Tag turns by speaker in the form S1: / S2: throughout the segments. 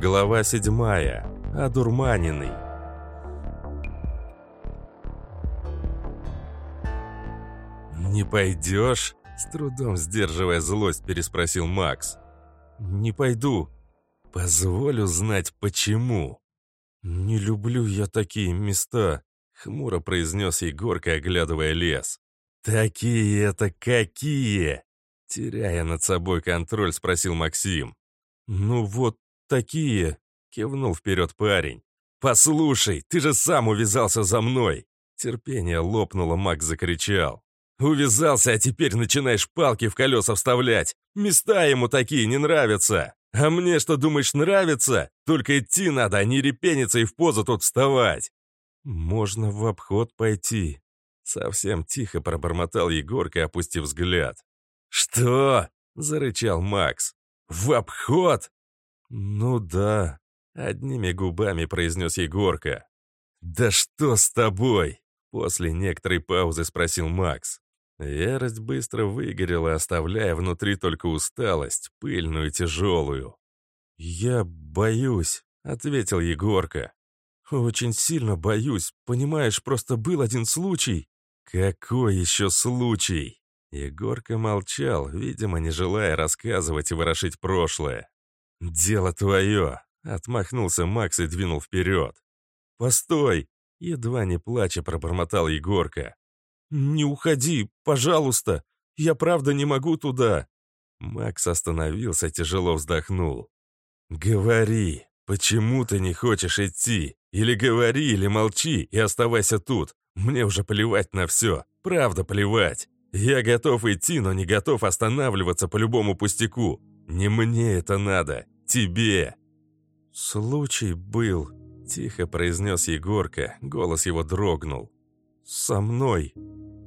S1: Глава седьмая. Одурманенный. «Не пойдешь?» – с трудом сдерживая злость, переспросил Макс. «Не пойду. Позволю знать, почему». «Не люблю я такие места», — хмуро произнес Егорка, оглядывая лес. «Такие это какие?» Теряя над собой контроль, спросил Максим. «Ну вот такие», — кивнул вперед парень. «Послушай, ты же сам увязался за мной!» Терпение лопнуло, Макс закричал. «Увязался, а теперь начинаешь палки в колеса вставлять! Места ему такие не нравятся! А мне что, думаешь, нравится? Только идти надо, а не репениться и в позу тут вставать!» «Можно в обход пойти», — совсем тихо пробормотал Егорка, опустив взгляд. «Что?» — зарычал Макс. «В обход?» «Ну да», — одними губами произнес Егорка. «Да что с тобой?» — после некоторой паузы спросил Макс. Ярость быстро выгорела, оставляя внутри только усталость, пыльную и тяжелую. «Я боюсь», — ответил Егорка. «Очень сильно боюсь. Понимаешь, просто был один случай». «Какой еще случай?» Егорка молчал, видимо, не желая рассказывать и ворошить прошлое. «Дело твое!» — отмахнулся Макс и двинул вперед. «Постой!» — едва не плача пробормотал Егорка. «Не уходи, пожалуйста! Я правда не могу туда!» Макс остановился, тяжело вздохнул. «Говори, почему ты не хочешь идти? Или говори, или молчи и оставайся тут. Мне уже плевать на все, правда плевать!» Я готов идти, но не готов останавливаться по любому пустяку. Не мне это надо, тебе. Случай был, тихо произнес Егорка, голос его дрогнул. Со мной.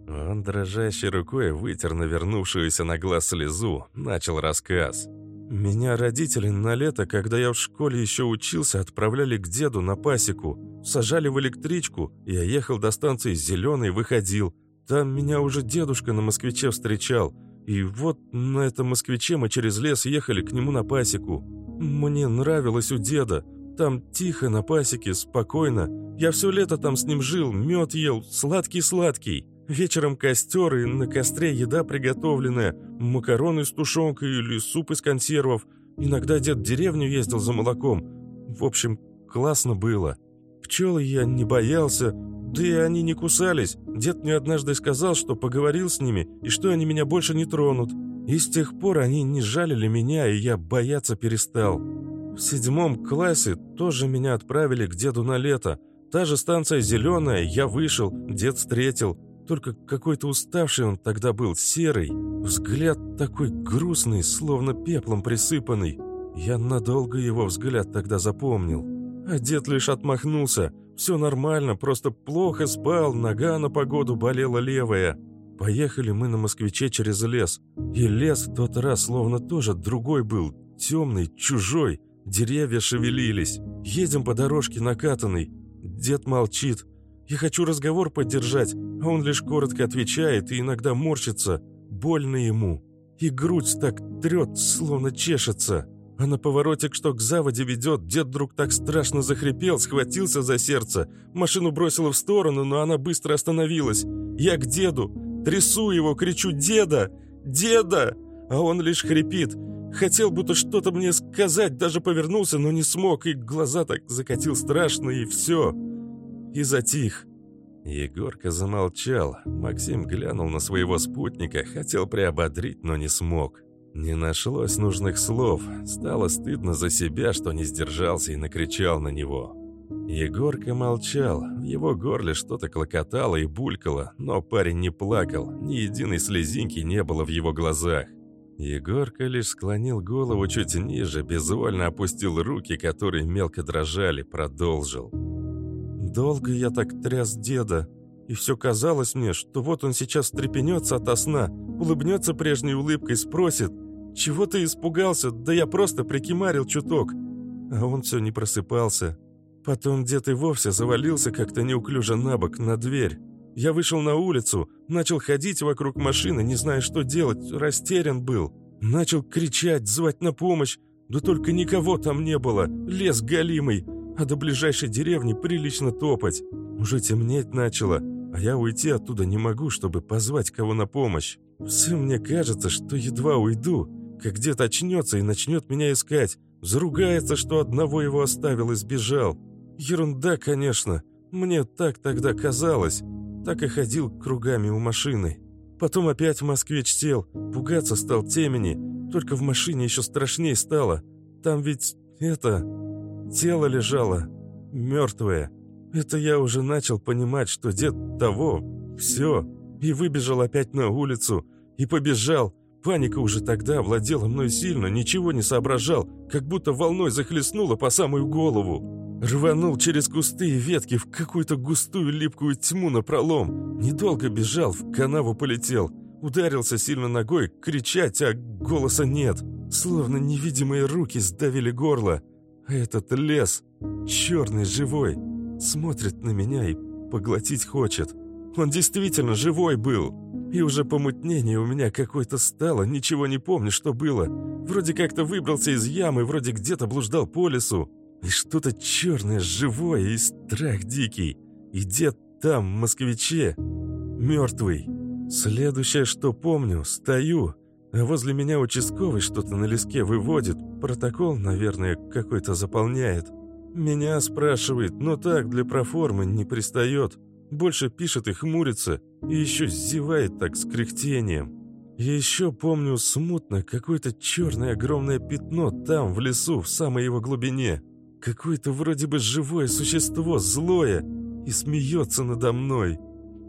S1: Он дрожащей рукой вытер навернувшуюся на глаз слезу, начал рассказ. Меня родители на лето, когда я в школе еще учился, отправляли к деду на пасеку. Сажали в электричку, я ехал до станции Зеленый, выходил. Там меня уже дедушка на москвиче встречал. И вот на этом москвиче мы через лес ехали к нему на пасеку. Мне нравилось у деда. Там тихо на пасеке, спокойно. Я все лето там с ним жил, мед ел, сладкий-сладкий. Вечером костер и на костре еда приготовленная, макароны с тушенкой или суп из консервов. Иногда дед в деревню ездил за молоком. В общем, классно было. Пчелы я не боялся, да и они не кусались. Дед мне однажды сказал, что поговорил с ними, и что они меня больше не тронут. И с тех пор они не жалили меня, и я бояться перестал. В седьмом классе тоже меня отправили к деду на лето. Та же станция зеленая, я вышел, дед встретил. Только какой-то уставший он тогда был, серый. Взгляд такой грустный, словно пеплом присыпанный. Я надолго его взгляд тогда запомнил. А дед лишь отмахнулся – все нормально, просто плохо спал, нога на погоду болела левая. Поехали мы на москвиче через лес. И лес в тот раз словно тоже другой был, темный, чужой. Деревья шевелились. Едем по дорожке накатанной. Дед молчит. Я хочу разговор поддержать, а он лишь коротко отвечает и иногда морщится. Больно ему. И грудь так трет, словно чешется. А на повороте, что к заводе ведет, дед вдруг так страшно захрипел, схватился за сердце. Машину бросило в сторону, но она быстро остановилась. Я к деду, трясу его, кричу «Деда! Деда!» А он лишь хрипит. Хотел будто что-то мне сказать, даже повернулся, но не смог, и глаза так закатил страшно, и все. И затих. Егорка замолчал. Максим глянул на своего спутника, хотел приободрить, но не смог. Не нашлось нужных слов. Стало стыдно за себя, что не сдержался и накричал на него. Егорка молчал. В его горле что-то клокотало и булькало, но парень не плакал. Ни единой слезинки не было в его глазах. Егорка лишь склонил голову чуть ниже, безвольно опустил руки, которые мелко дрожали, продолжил. «Долго я так тряс деда, и все казалось мне, что вот он сейчас встрепенется ото сна, улыбнется прежней улыбкой, спросит, «Чего ты испугался? Да я просто прикимарил чуток». А он все не просыпался. Потом дед и вовсе завалился как-то неуклюже на бок, на дверь. Я вышел на улицу, начал ходить вокруг машины, не зная, что делать, растерян был. Начал кричать, звать на помощь, Да только никого там не было, лес галимый, а до ближайшей деревни прилично топать. Уже темнеть начало, а я уйти оттуда не могу, чтобы позвать кого на помощь. Все мне кажется, что едва уйду, как где-то очнется и начнет меня искать. Заругается, что одного его оставил и сбежал. Ерунда, конечно. Мне так тогда казалось. Так и ходил кругами у машины. Потом опять в Москве чтел. Пугаться стал темени. Только в машине еще страшнее стало. Там ведь это... Тело лежало. Мертвое. Это я уже начал понимать, что дед того... Все. И выбежал опять на улицу. И побежал. Паника уже тогда владела мной сильно, ничего не соображал, как будто волной захлестнула по самую голову. Рванул через густые ветки в какую-то густую липкую тьму на пролом. Недолго бежал, в канаву полетел. Ударился сильно ногой, кричать, а голоса нет. Словно невидимые руки сдавили горло. А этот лес, черный, живой, смотрит на меня и поглотить хочет. Он действительно живой был. И уже помутнение у меня какое-то стало, ничего не помню, что было. Вроде как-то выбрался из ямы, вроде где-то блуждал по лесу. И что-то черное, живое, и страх дикий. И дед там, в москвиче, мертвый. Следующее, что помню, стою, а возле меня участковый что-то на леске выводит, протокол, наверное, какой-то заполняет. Меня спрашивает, но так, для проформы, не пристает. Больше пишет и хмурится, и еще зевает так с кряхтением. Я еще помню смутно какое-то черное огромное пятно там, в лесу, в самой его глубине. Какое-то вроде бы живое существо, злое, и смеется надо мной.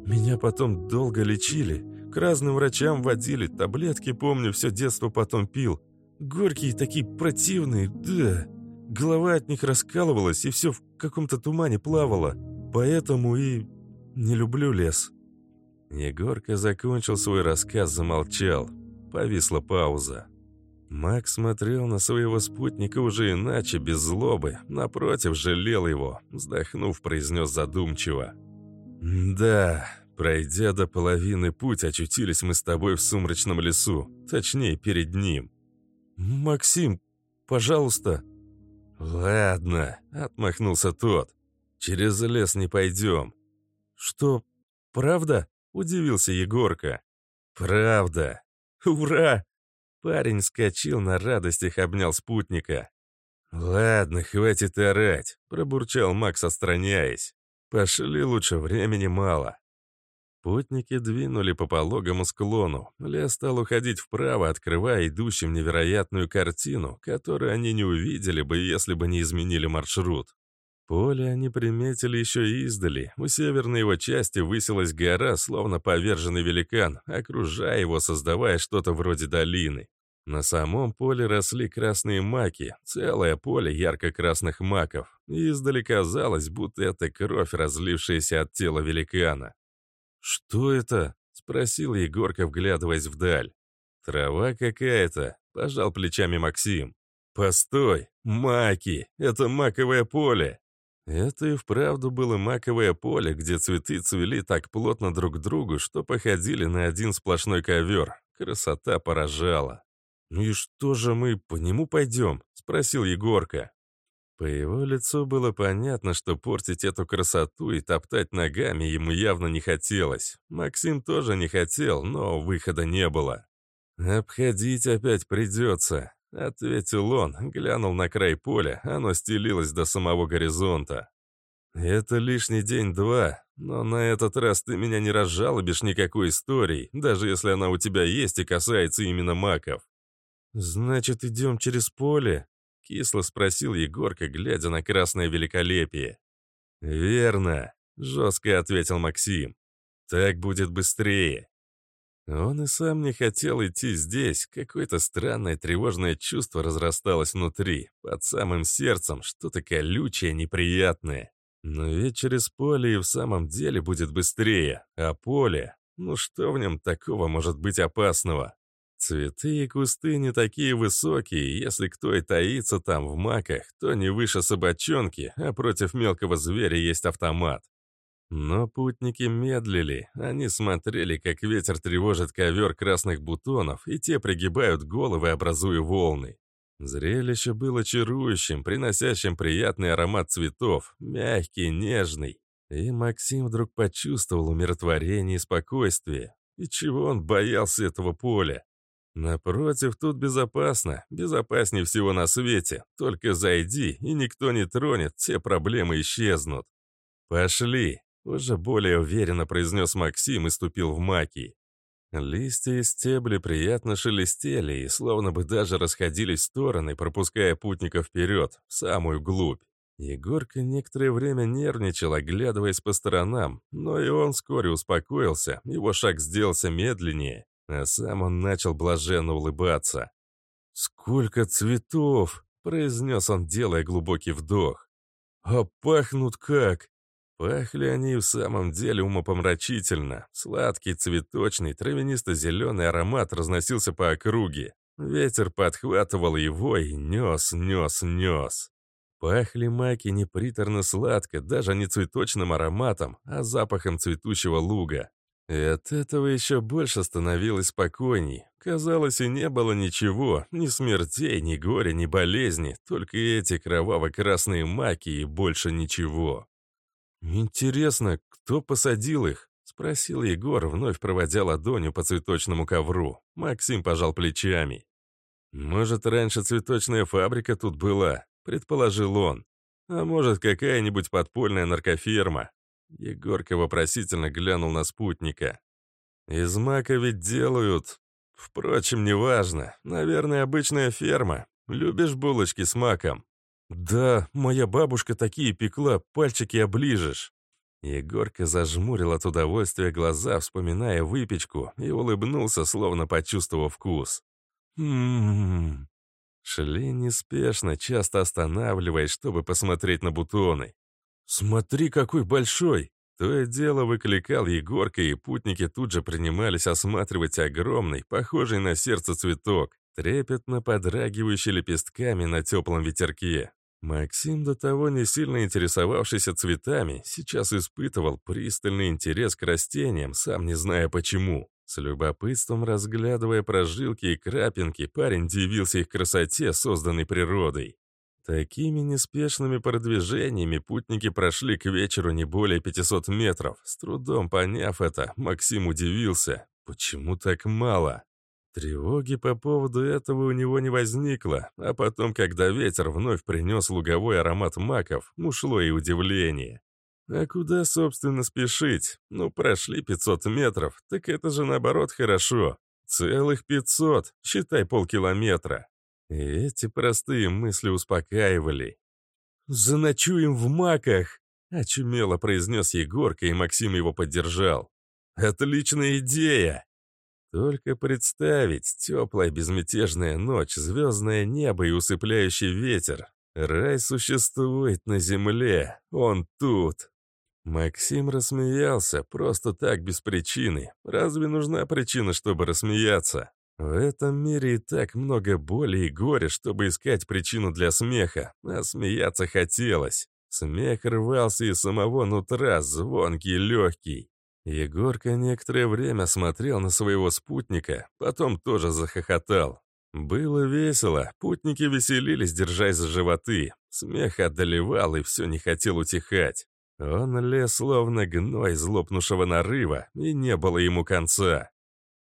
S1: Меня потом долго лечили, к разным врачам водили, таблетки, помню, все детство потом пил. Горькие такие противные, да. Голова от них раскалывалась, и все в каком-то тумане плавало. Поэтому и не люблю лес». Егорка закончил свой рассказ, замолчал. Повисла пауза. Макс смотрел на своего спутника уже иначе, без злобы. Напротив, жалел его. Вздохнув, произнес задумчиво. «Да, пройдя до половины путь, очутились мы с тобой в сумрачном лесу. Точнее, перед ним». «Максим, пожалуйста». «Ладно», — отмахнулся тот. «Через лес не пойдем. «Что, правда?» – удивился Егорка. «Правда! Ура!» Парень скочил на радостях, обнял спутника. «Ладно, хватит орать», – пробурчал Макс, отстраняясь. «Пошли лучше, времени мало». Путники двинули по пологому склону. Лес стал уходить вправо, открывая идущим невероятную картину, которую они не увидели бы, если бы не изменили маршрут. Поле они приметили еще издали. У северной его части высилась гора, словно поверженный великан, окружая его, создавая что-то вроде долины. На самом поле росли красные маки, целое поле ярко-красных маков. И издали казалось, будто это кровь, разлившаяся от тела великана. «Что это?» — спросил Егорка, вглядываясь вдаль. «Трава какая-то», — пожал плечами Максим. «Постой! Маки! Это маковое поле!» Это и вправду было маковое поле, где цветы цвели так плотно друг к другу, что походили на один сплошной ковер. Красота поражала. «Ну и что же мы по нему пойдем?» — спросил Егорка. По его лицу было понятно, что портить эту красоту и топтать ногами ему явно не хотелось. Максим тоже не хотел, но выхода не было. «Обходить опять придется. Ответил он, глянул на край поля, оно стелилось до самого горизонта. «Это лишний день-два, но на этот раз ты меня не разжалобишь никакой историей, даже если она у тебя есть и касается именно маков». «Значит, идем через поле?» — кисло спросил Егорка, глядя на красное великолепие. «Верно», — жестко ответил Максим. «Так будет быстрее. Он и сам не хотел идти здесь. Какое-то странное тревожное чувство разрасталось внутри, под самым сердцем, что-то колючее, неприятное. Но ведь через поле и в самом деле будет быстрее. А поле? Ну что в нем такого может быть опасного? Цветы и кусты не такие высокие, если кто и таится там в маках, то не выше собачонки, а против мелкого зверя есть автомат. Но путники медлили, они смотрели, как ветер тревожит ковер красных бутонов, и те пригибают головы, образуя волны. Зрелище было чарующим, приносящим приятный аромат цветов, мягкий, нежный. И Максим вдруг почувствовал умиротворение и спокойствие. И чего он боялся этого поля? Напротив, тут безопасно, безопаснее всего на свете. Только зайди, и никто не тронет, все проблемы исчезнут. «Пошли», — уже более уверенно произнес Максим и ступил в маки. Листья и стебли приятно шелестели и словно бы даже расходились в стороны, пропуская путника вперед, в самую глубь. Егорка некоторое время нервничал, оглядываясь по сторонам, но и он вскоре успокоился, его шаг сделался медленнее, а сам он начал блаженно улыбаться. «Сколько цветов!» — произнес он, делая глубокий вдох. «А пахнут как!» Пахли они в самом деле умопомрачительно. Сладкий, цветочный, травянисто-зеленый аромат разносился по округе. Ветер подхватывал его и нес, нес, нес. Пахли маки не приторно-сладко, даже не цветочным ароматом, а запахом цветущего луга. И от этого еще больше становилось спокойней. Казалось, и не было ничего, ни смертей, ни горя, ни болезни, только эти кроваво-красные маки и больше ничего. «Интересно, кто посадил их?» — спросил Егор, вновь проводя ладонью по цветочному ковру. Максим пожал плечами. «Может, раньше цветочная фабрика тут была?» — предположил он. «А может, какая-нибудь подпольная наркоферма?» Егорка вопросительно глянул на спутника. «Из мака ведь делают...» «Впрочем, неважно. Наверное, обычная ферма. Любишь булочки с маком?» «Да, моя бабушка такие пекла, пальчики оближешь». Егорка зажмурил от удовольствия глаза, вспоминая выпечку, и улыбнулся, словно почувствовав вкус. «Ммм...» Шли неспешно, часто останавливаясь, чтобы посмотреть на бутоны. «Смотри, какой большой!» То и дело выкликал Егорка, и путники тут же принимались осматривать огромный, похожий на сердце цветок, трепетно подрагивающий лепестками на теплом ветерке. Максим, до того не сильно интересовавшийся цветами, сейчас испытывал пристальный интерес к растениям, сам не зная почему. С любопытством разглядывая прожилки и крапинки, парень дивился их красоте, созданной природой. Такими неспешными продвижениями путники прошли к вечеру не более 500 метров. С трудом поняв это, Максим удивился. Почему так мало? Тревоги по поводу этого у него не возникло, а потом, когда ветер вновь принес луговой аромат маков, ушло и удивление. А куда, собственно, спешить? Ну, прошли 500 метров, так это же наоборот хорошо. Целых 500, считай полкилометра. И эти простые мысли успокаивали. «Заночуем в маках!» — очумело произнес Егорка, и Максим его поддержал. «Отличная идея!» Только представить теплая безмятежная ночь, звездное небо и усыпляющий ветер. Рай существует на земле, он тут. Максим рассмеялся, просто так, без причины. Разве нужна причина, чтобы рассмеяться? В этом мире и так много боли и горя, чтобы искать причину для смеха, а смеяться хотелось. Смех рвался из самого нутра, звонкий, легкий. Егорка некоторое время смотрел на своего спутника, потом тоже захохотал. Было весело, путники веселились, держась за животы. Смех одолевал и все не хотел утихать. Он лез словно гной злопнувшего нарыва, и не было ему конца.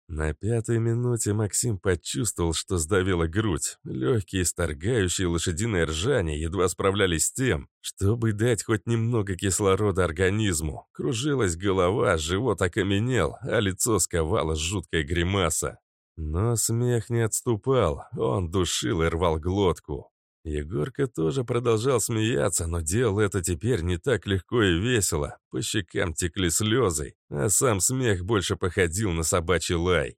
S1: На пятой минуте Максим почувствовал, что сдавила грудь. Легкие, сторгающие лошадиное ржание едва справлялись с тем, чтобы дать хоть немного кислорода организму. Кружилась голова, живот окаменел, а лицо сковало жуткая гримаса. Но смех не отступал, он душил и рвал глотку. Егорка тоже продолжал смеяться, но делал это теперь не так легко и весело. По щекам текли слезы, а сам смех больше походил на собачий лай.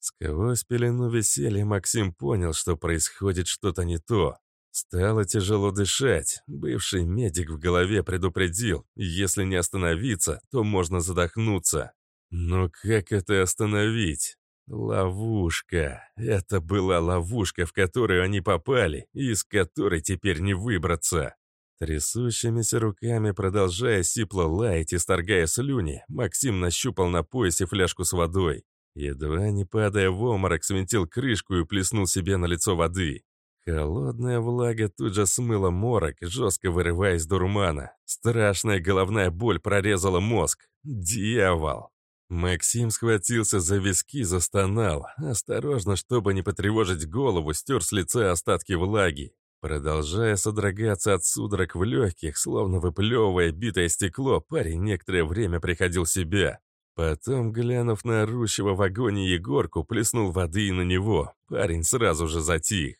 S1: Сквозь пелену веселья Максим понял, что происходит что-то не то. Стало тяжело дышать. Бывший медик в голове предупредил, если не остановиться, то можно задохнуться. Но как это остановить? Ловушка. Это была ловушка, в которую они попали, и из которой теперь не выбраться. Трясущимися руками, продолжая сипло лаять и сторгая слюни, Максим нащупал на поясе фляжку с водой. Едва не падая в оморок, свинтил крышку и плеснул себе на лицо воды. Холодная влага тут же смыла морок, жестко вырывая из дурмана. Страшная головная боль прорезала мозг. Дьявол! Максим схватился за виски, застонал. Осторожно, чтобы не потревожить голову, стер с лица остатки влаги. Продолжая содрогаться от судорог в легких, словно выплевывая битое стекло, парень некоторое время приходил в себя. Потом, глянув на орущего в агоне Егорку, плеснул воды и на него. Парень сразу же затих.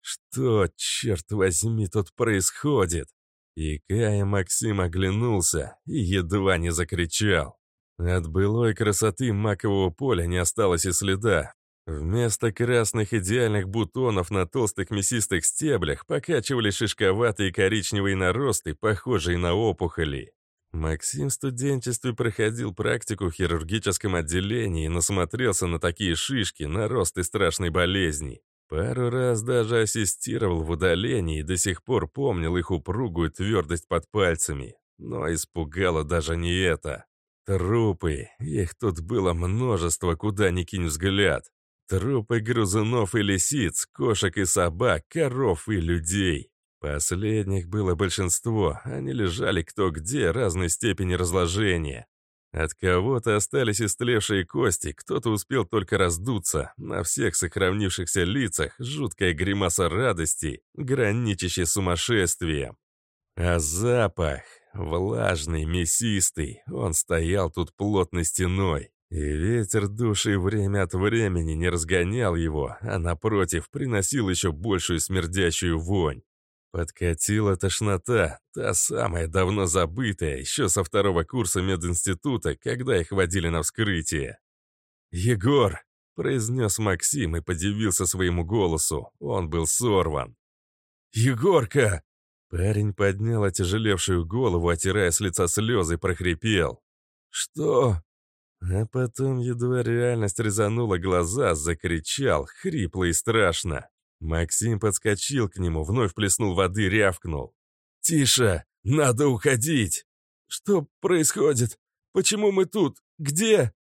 S1: Что, черт возьми, тут происходит? И Кая Максим оглянулся и едва не закричал. От былой красоты макового поля не осталось и следа. Вместо красных идеальных бутонов на толстых мясистых стеблях покачивали шишковатые коричневые наросты, похожие на опухоли. Максим в студенчестве проходил практику в хирургическом отделении и насмотрелся на такие шишки, наросты страшной болезни. Пару раз даже ассистировал в удалении и до сих пор помнил их упругую твердость под пальцами. Но испугало даже не это. Трупы. Их тут было множество, куда ни кинь взгляд. Трупы грызунов и лисиц, кошек и собак, коров и людей. Последних было большинство, они лежали кто где, разной степени разложения. От кого-то остались истлевшие кости, кто-то успел только раздуться. На всех сохранившихся лицах жуткая гримаса радости, граничащая сумасшествием. А запах, влажный, мясистый, он стоял тут плотной стеной. И ветер души время от времени не разгонял его, а напротив приносил еще большую смердящую вонь. Подкатила тошнота, та самая давно забытая, еще со второго курса мединститута, когда их водили на вскрытие. «Егор!» — произнес Максим и подивился своему голосу. Он был сорван. «Егорка!» Парень поднял отяжелевшую голову, отирая с лица слезы, прохрипел. «Что?» А потом едва реальность резанула глаза, закричал, хрипло и страшно. Максим подскочил к нему, вновь плеснул воды, рявкнул. «Тише! Надо уходить!» «Что происходит? Почему мы тут? Где?»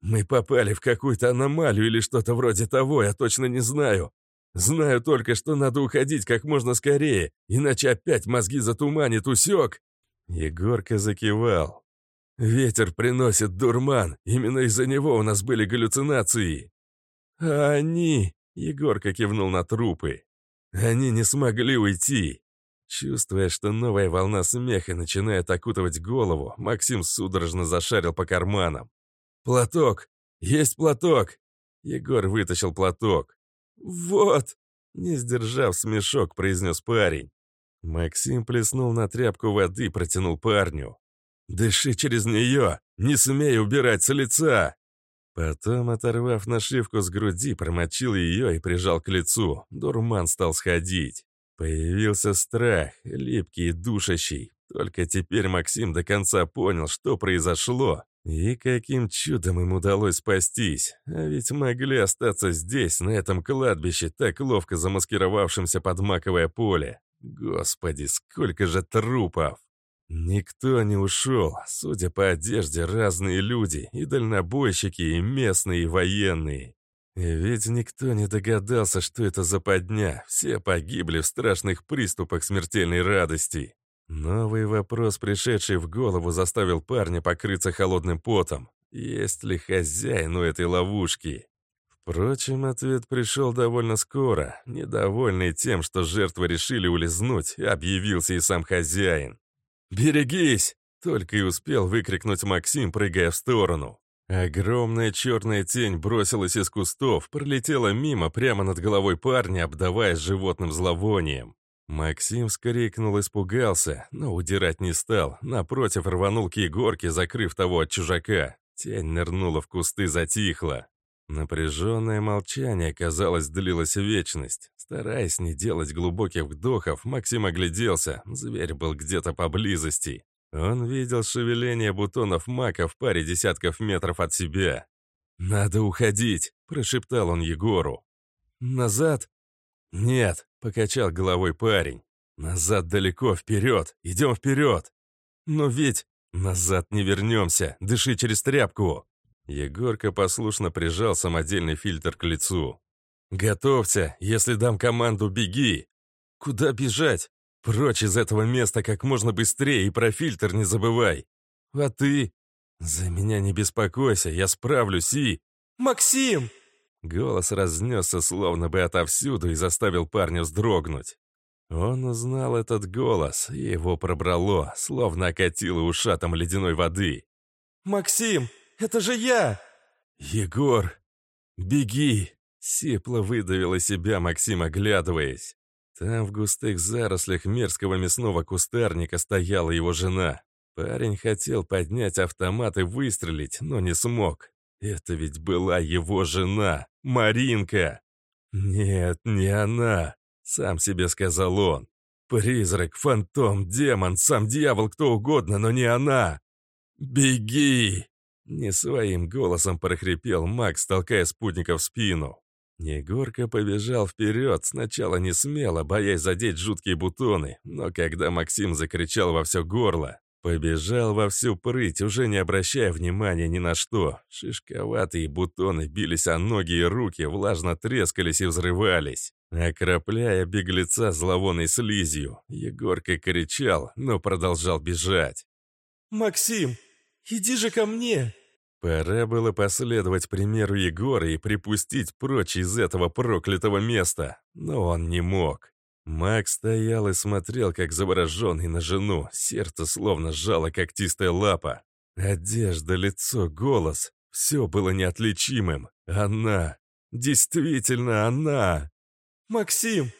S1: «Мы попали в какую-то аномалию или что-то вроде того, я точно не знаю. Знаю только, что надо уходить как можно скорее, иначе опять мозги затуманит, усек!» Егорка закивал. «Ветер приносит дурман, именно из-за него у нас были галлюцинации». «А они...» Егорка кивнул на трупы. Они не смогли уйти. Чувствуя, что новая волна смеха начинает окутывать голову, Максим судорожно зашарил по карманам. «Платок! Есть платок!» Егор вытащил платок. «Вот!» Не сдержав смешок, произнес парень. Максим плеснул на тряпку воды и протянул парню. «Дыши через нее! Не смей убирать с лица!» Потом, оторвав нашивку с груди, промочил ее и прижал к лицу. Дурман стал сходить. Появился страх, липкий и душащий. Только теперь Максим до конца понял, что произошло, и каким чудом им удалось спастись. А ведь могли остаться здесь, на этом кладбище, так ловко замаскировавшемся под маковое поле. Господи, сколько же трупов! Никто не ушел. Судя по одежде, разные люди, и дальнобойщики, и местные, и военные. Ведь никто не догадался, что это за подня. Все погибли в страшных приступах смертельной радости. Новый вопрос, пришедший в голову, заставил парня покрыться холодным потом. Есть ли хозяин у этой ловушки? Впрочем, ответ пришел довольно скоро. Недовольный тем, что жертвы решили улизнуть, объявился и сам хозяин. «Берегись!» — только и успел выкрикнуть Максим, прыгая в сторону. Огромная черная тень бросилась из кустов, пролетела мимо прямо над головой парня, обдавая животным зловонием. Максим вскрикнул, испугался, но удирать не стал, напротив рванул к Егорке, закрыв того от чужака. Тень нырнула в кусты, затихла. Напряженное молчание, казалось, длилось вечность. Стараясь не делать глубоких вдохов, Максим огляделся. Зверь был где-то поблизости. Он видел шевеление бутонов мака в паре десятков метров от себя. «Надо уходить», — прошептал он Егору. «Назад?» «Нет», — покачал головой парень. «Назад далеко, вперед! Идем вперед!» «Но ведь...» «Назад не вернемся! Дыши через тряпку!» Егорка послушно прижал самодельный фильтр к лицу. Готовься, если дам команду, беги. Куда бежать? Прочь из этого места как можно быстрее и про фильтр не забывай. А ты? За меня не беспокойся, я справлюсь и...
S2: «Максим!»
S1: Голос разнесся словно бы отовсюду и заставил парня вздрогнуть. Он узнал этот голос, и его пробрало, словно окатило ушатом ледяной воды.
S2: «Максим, это же я!»
S1: «Егор, беги!» Сипло выдавила себя Максим, оглядываясь. Там в густых зарослях мерзкого мясного кустарника стояла его жена. Парень хотел поднять автомат и выстрелить, но не смог. Это ведь была его жена, Маринка. Нет, не она, сам себе сказал он. Призрак, фантом, демон, сам дьявол, кто угодно, но не она. «Беги!» Не своим голосом прохрипел Макс, толкая спутника в спину. Егорка побежал вперед, сначала не смело, боясь задеть жуткие бутоны, но когда Максим закричал во все горло, побежал во всю прыть, уже не обращая внимания ни на что. Шишковатые бутоны бились о ноги и руки, влажно трескались и взрывались, окропляя беглеца зловонной слизью. Егорка кричал, но продолжал бежать.
S2: «Максим, иди же ко мне!»
S1: Пора было последовать примеру Егора и припустить прочь из этого проклятого места, но он не мог. Макс стоял и смотрел, как завороженный на жену, сердце словно сжало когтистая лапа. Одежда, лицо, голос — все было неотличимым. Она, действительно она.
S2: «Максим,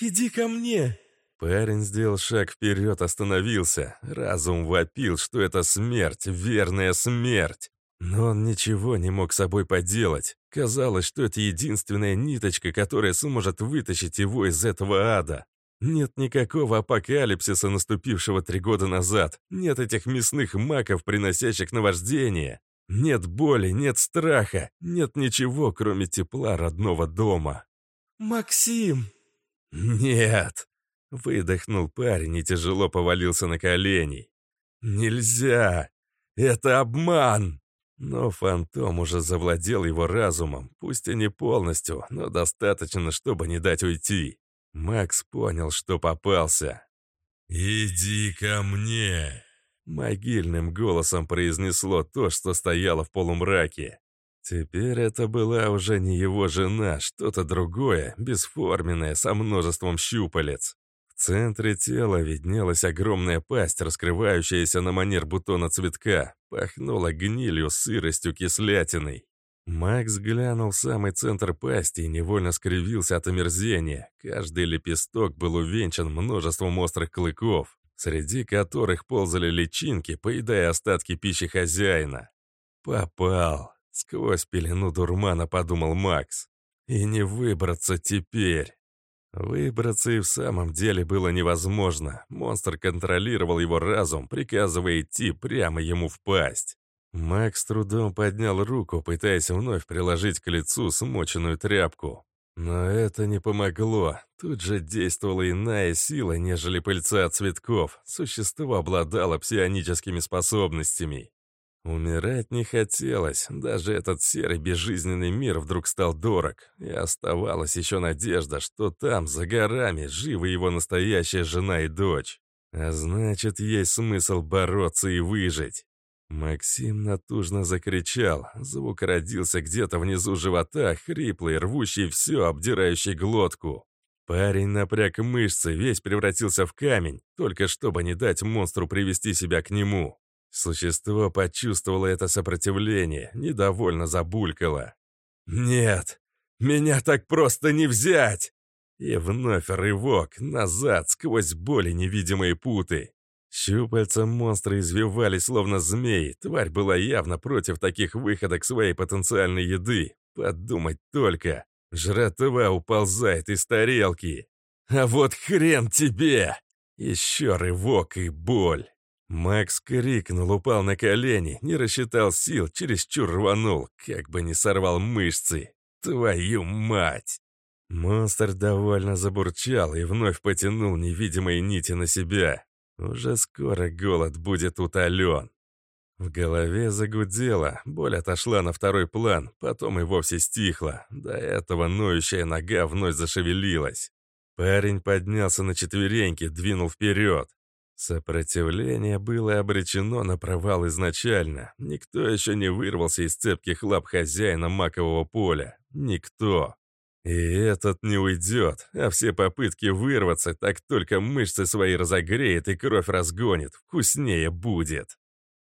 S2: иди ко мне!»
S1: Парень сделал шаг вперед, остановился. Разум вопил, что это смерть, верная смерть. Но он ничего не мог с собой поделать. Казалось, что это единственная ниточка, которая сможет вытащить его из этого ада. Нет никакого апокалипсиса, наступившего три года назад. Нет этих мясных маков, приносящих наваждение. Нет боли, нет страха. Нет ничего, кроме тепла родного дома.
S2: «Максим!»
S1: «Нет!» — выдохнул парень и тяжело повалился на колени. «Нельзя! Это обман!» Но фантом уже завладел его разумом, пусть и не полностью, но достаточно, чтобы не дать уйти. Макс понял, что попался. «Иди ко мне!» Могильным голосом произнесло то, что стояло в полумраке. Теперь это была уже не его жена, что-то другое, бесформенное, со множеством щупалец. В центре тела виднелась огромная пасть, раскрывающаяся на манер бутона цветка. Пахнула гнилью, сыростью, кислятиной. Макс глянул в самый центр пасти и невольно скривился от омерзения. Каждый лепесток был увенчан множеством острых клыков, среди которых ползали личинки, поедая остатки пищи хозяина. «Попал!» — сквозь пелену дурмана подумал Макс. «И не выбраться теперь!» Выбраться и в самом деле было невозможно. Монстр контролировал его разум, приказывая идти прямо ему в пасть. Макс трудом поднял руку, пытаясь вновь приложить к лицу смоченную тряпку. Но это не помогло. Тут же действовала иная сила, нежели пыльца от цветков. Существо обладало псионическими способностями. Умирать не хотелось, даже этот серый безжизненный мир вдруг стал дорог, и оставалась еще надежда, что там, за горами, живы его настоящая жена и дочь. А значит, есть смысл бороться и выжить. Максим натужно закричал. Звук родился где-то внизу живота, хриплый, рвущий все, обдирающий глотку. Парень напряг мышцы, весь превратился в камень, только чтобы не дать монстру привести себя к нему. Существо почувствовало это сопротивление, недовольно забулькало. «Нет, меня так просто не взять!» И вновь рывок, назад, сквозь боли невидимые путы. Щупальца монстра извивались, словно змеи. Тварь была явно против таких выходок своей потенциальной еды. Подумать только. Жратва уползает из тарелки. А вот хрен тебе! Еще рывок и боль. Макс крикнул, упал на колени, не рассчитал сил, чересчур рванул, как бы не сорвал мышцы. Твою мать! Монстр довольно забурчал и вновь потянул невидимые нити на себя. Уже скоро голод будет утолен. В голове загудело, боль отошла на второй план, потом и вовсе стихла. До этого ноющая нога вновь зашевелилась. Парень поднялся на четвереньки, двинул вперед. Сопротивление было обречено на провал изначально. Никто еще не вырвался из цепких лап хозяина макового поля. Никто. И этот не уйдет, а все попытки вырваться так только мышцы свои разогреет и кровь разгонит. Вкуснее будет.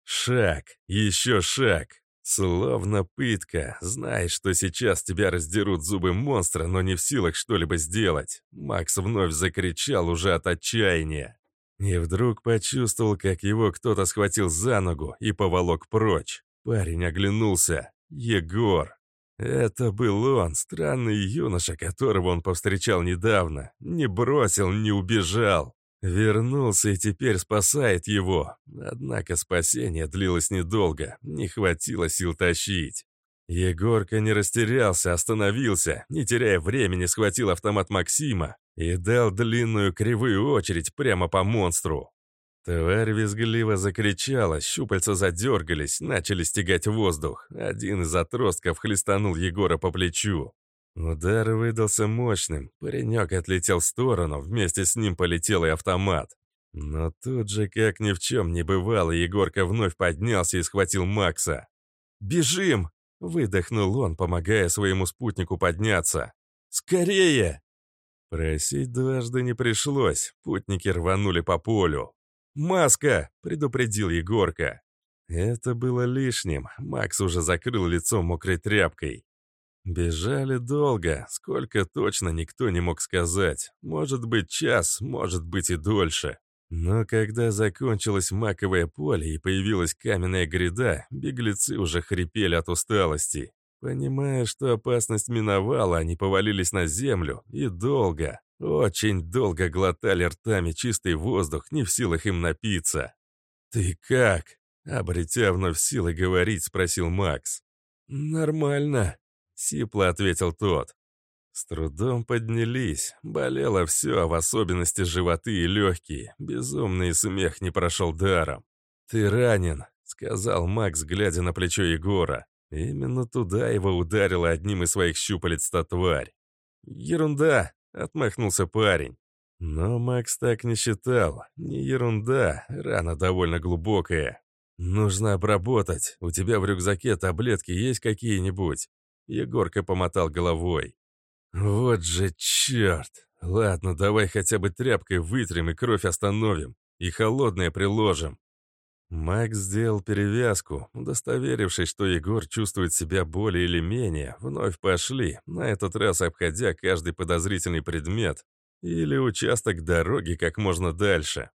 S1: Шаг, еще шаг. Словно пытка. Знаешь, что сейчас тебя раздерут зубы монстра, но не в силах что-либо сделать. Макс вновь закричал уже от отчаяния. И вдруг почувствовал, как его кто-то схватил за ногу и поволок прочь. Парень оглянулся. Егор. Это был он, странный юноша, которого он повстречал недавно. Не бросил, не убежал. Вернулся и теперь спасает его. Однако спасение длилось недолго, не хватило сил тащить. Егорка не растерялся, остановился, не теряя времени, схватил автомат Максима и дал длинную кривую очередь прямо по монстру. Тварь визгливо закричала, щупальца задергались, начали стегать воздух. Один из отростков хлестанул Егора по плечу. Удар выдался мощным, паренек отлетел в сторону, вместе с ним полетел и автомат. Но тут же, как ни в чем не бывало, Егорка вновь поднялся и схватил Макса. «Бежим!» Выдохнул он, помогая своему спутнику подняться. «Скорее!» Просить дважды не пришлось, путники рванули по полю. «Маска!» — предупредил Егорка. Это было лишним, Макс уже закрыл лицо мокрой тряпкой. Бежали долго, сколько точно никто не мог сказать. Может быть час, может быть и дольше. Но когда закончилось маковое поле и появилась каменная гряда, беглецы уже хрипели от усталости. Понимая, что опасность миновала, они повалились на землю и долго, очень долго глотали ртами чистый воздух, не в силах им напиться. «Ты как?» — обретя вновь силы говорить, спросил Макс. «Нормально», — сипло ответил тот. С трудом поднялись. Болело все, в особенности животы и легкие. Безумный смех не прошел даром. «Ты ранен», — сказал Макс, глядя на плечо Егора. Именно туда его ударила одним из своих щупалец та тварь. «Ерунда», — отмахнулся парень. Но Макс так не считал. Не ерунда, рана довольно глубокая. «Нужно обработать. У тебя в рюкзаке таблетки есть какие-нибудь?» Егорка помотал головой. «Вот же черт! Ладно, давай хотя бы тряпкой вытрем и кровь остановим, и холодное приложим». Макс сделал перевязку, удостоверившись, что Егор чувствует себя более или менее, вновь пошли, на этот раз обходя каждый подозрительный предмет или участок дороги как можно дальше.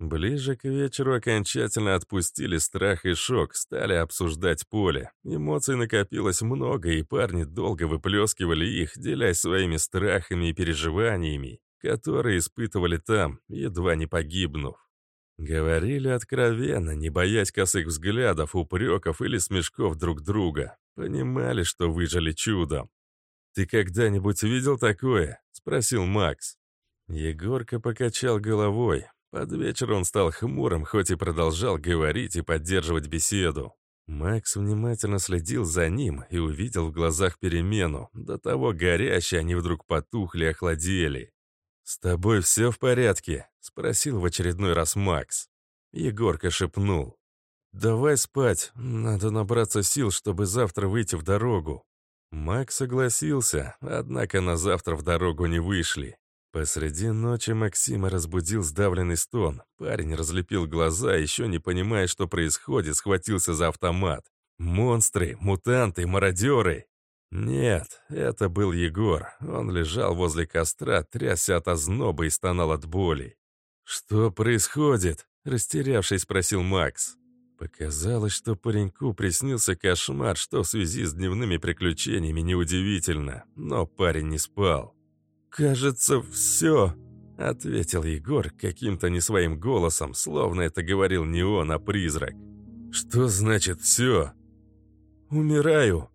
S1: Ближе к вечеру окончательно отпустили страх и шок, стали обсуждать поле. Эмоций накопилось много, и парни долго выплескивали их, делясь своими страхами и переживаниями, которые испытывали там, едва не погибнув. Говорили откровенно, не боясь косых взглядов, упреков или смешков друг друга. Понимали, что выжили чудом. «Ты когда-нибудь видел такое?» — спросил Макс. Егорка покачал головой, под вечер он стал хмурым, хоть и продолжал говорить и поддерживать беседу. Макс внимательно следил за ним и увидел в глазах перемену. До того горящие они вдруг потухли, охладели. «С тобой все в порядке?» — спросил в очередной раз Макс. Егорка шепнул. «Давай спать, надо набраться сил, чтобы завтра выйти в дорогу». Макс согласился, однако на завтра в дорогу не вышли. Посреди ночи Максима разбудил сдавленный стон. Парень разлепил глаза, еще не понимая, что происходит, схватился за автомат. Монстры, мутанты, мародеры. Нет, это был Егор. Он лежал возле костра, трясся от озноба и стонал от боли. «Что происходит?» – растерявшись, спросил Макс. Показалось, что пареньку приснился кошмар, что в связи с дневными приключениями неудивительно, но парень не спал. «Кажется, все», — ответил Егор каким-то не своим голосом, словно это говорил не он, а призрак. «Что значит «все»?» «Умираю».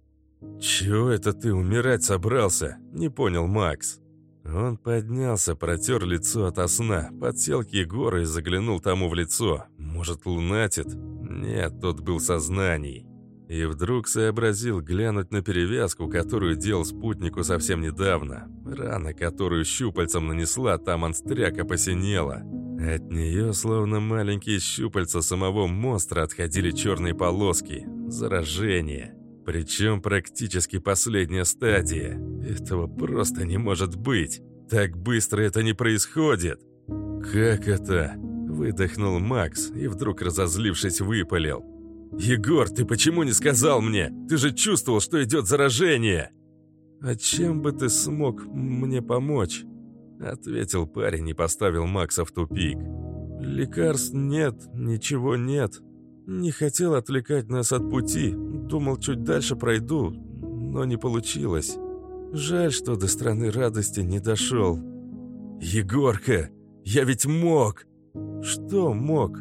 S1: «Чего это ты умирать собрался?» — не понял Макс. Он поднялся, протер лицо ото сна, подсел к Егору и заглянул тому в лицо. «Может, лунатит?» Нет, тот был сознаний. И вдруг сообразил глянуть на перевязку, которую делал спутнику совсем недавно. Рана, которую щупальцем нанесла, там монстряка посинела. От нее, словно маленькие щупальца самого монстра, отходили черные полоски. Заражение. Причем практически последняя стадия. Этого просто не может быть. Так быстро это не происходит. «Как это?» – выдохнул Макс и вдруг, разозлившись, выпалил. «Егор, ты почему не сказал мне? Ты же чувствовал, что идет заражение!» «А чем бы ты смог мне помочь?» Ответил парень и поставил Макса в тупик. «Лекарств нет, ничего нет. Не хотел отвлекать нас от пути. Думал, чуть дальше пройду, но не получилось. Жаль, что до страны радости не дошел». «Егорка, я ведь мог!» «Что мог?»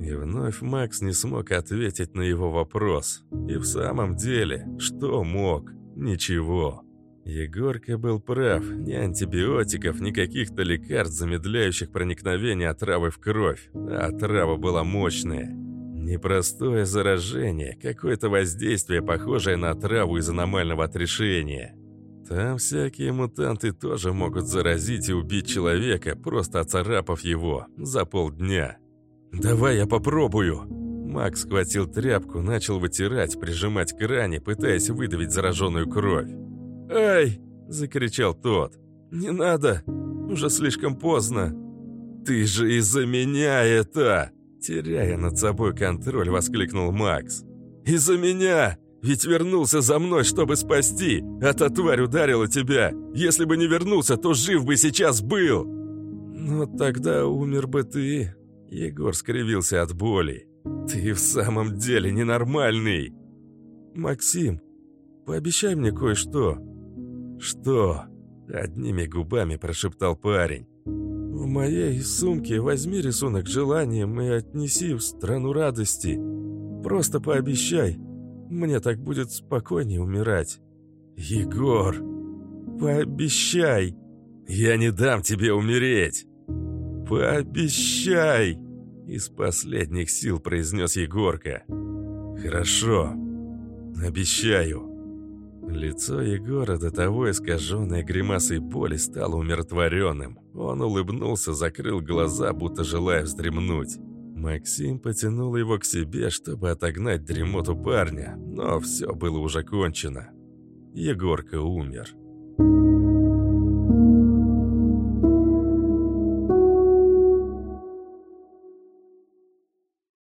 S1: И вновь Макс не смог ответить на его вопрос. И в самом деле, что мог? Ничего. Егорка был прав. Ни антибиотиков, ни каких-то лекарств, замедляющих проникновение отравы в кровь. А отрава была мощная. Непростое заражение, какое-то воздействие, похожее на отраву из аномального отрешения. Там всякие мутанты тоже могут заразить и убить человека, просто оцарапав его за полдня. «Давай я попробую!» Макс схватил тряпку, начал вытирать, прижимать к ране, пытаясь выдавить зараженную кровь. «Ай!» – закричал тот. «Не надо! Уже слишком поздно!» «Ты же из-за меня это!» Теряя над собой контроль, воскликнул Макс. «Из-за меня! Ведь вернулся за мной, чтобы спасти! А та тварь ударила тебя! Если бы не вернулся, то жив бы сейчас был!» «Но тогда умер бы ты!» Егор скривился от боли. «Ты в самом деле ненормальный!» «Максим, пообещай мне кое-что!» «Что?» – одними губами прошептал парень. «В моей сумке возьми рисунок желанием и отнеси в страну радости. Просто пообещай. Мне так будет спокойнее умирать». «Егор, пообещай!» «Я не дам тебе умереть!» «Пообещай!» Из последних сил произнес Егорка. «Хорошо, обещаю». Лицо Егора, до того искаженное гримасой боли, стало умиротворенным. Он улыбнулся, закрыл глаза, будто желая вздремнуть. Максим потянул его к себе, чтобы отогнать дремоту парня, но все было уже кончено. Егорка умер. Thank